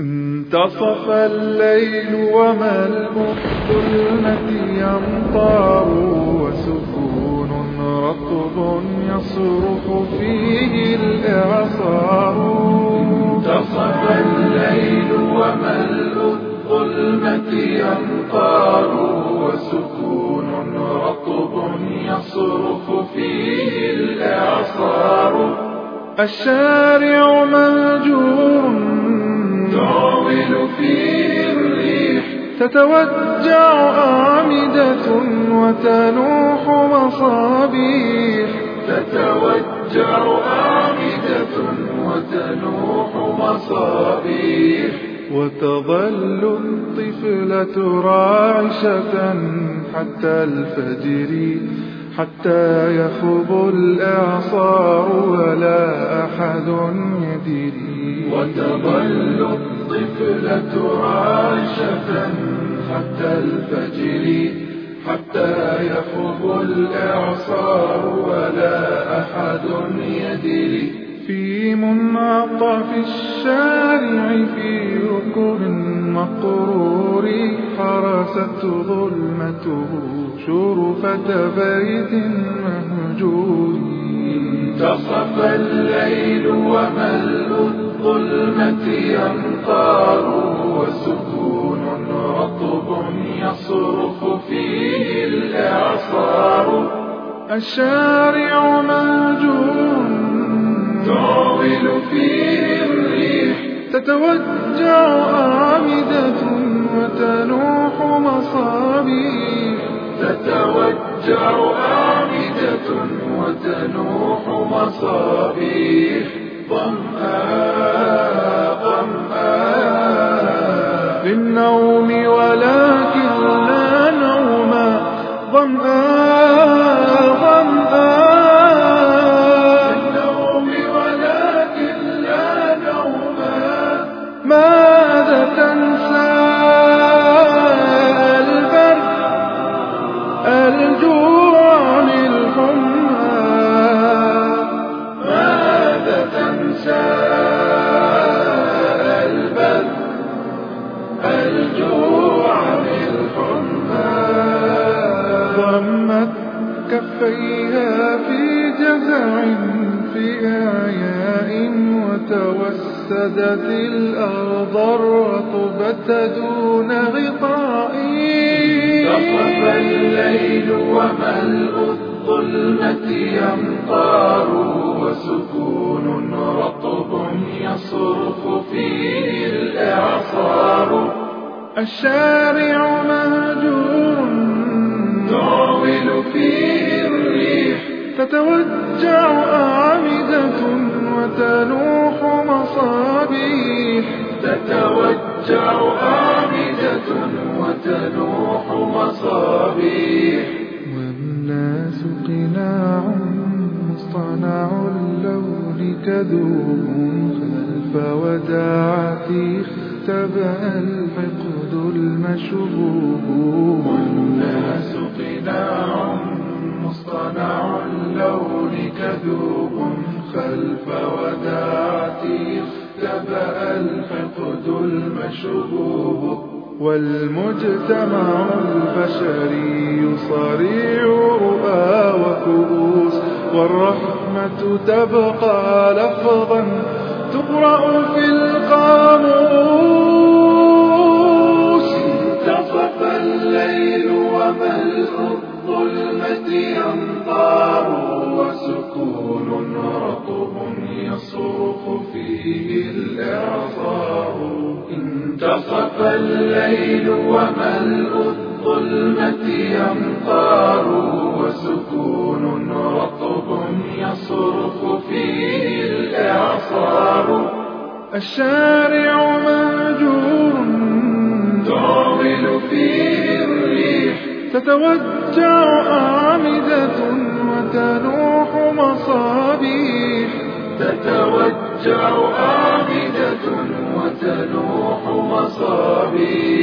انتصف الليل وملء الظلمة يمطر وسكون رطب يصرخ فيه الإعصار. انتصف الليل وملء الظلمة يمطر وسكون رطب يصرخ فيه الإعصار. الشارع مهجور تعول فيه الريح. تتوجع أعمدة وتنوح مصابيح. تتوجع أعمدة وتنوح مصابيح. وتظل الطفلة راعشة حتى الفجر حتى يخب الإعصار. ولا أحد يدري. وتظل الطفلة راشة حتى الفجر حتى يخب الإعصار ولا أحد يدري. في منعطف الشارع في ركب مقرور حرست ظلمته شرفة بيت مهجور. انتصف الليل وملء الظلمة يمطار وسكون رطب يصرخ فيه الإعصار. الشارع مهجور تعول فيه الريح. تتوجع أعمدة وتنوح مصابيح. تتوجع أعمدة وتنوح مصابيح. ظمآن تنسى البرد الجوع للحمى ضمت كفيها في جزع في أعياء وتوسدت الأرض الرطبة دون غطاء انتصف الليل وملء الظلمة يمطار الشارع مهجور. تعول فيه الريح. تتوجع أعمدة وتنوح مصابيح. تتوجع أعمدة وتنوح مصابيح. والناس قناع مصطنع اللون كذوب خلف وداعتي اختبأ الحقد المشبوب. والناس قناع مصطنع اللون كذوب. خلف وداعتي اختبأ الحقد المشبوب. والمجتمع البشري صريع رؤى وكؤوس. والرحمة تبقى لفظا تقرأ في وملء الظلمة يمطار وسكون رطب يصرخ فيه الإعصار. انتصف الليل وملء الظلمة يمطار وسكون رطب يصرخ فيه الإعصار. الشارع مهجور تتوجع أعمدة وتنوح مصابيح. تتوجع أعمدة وتنوح مصابيح.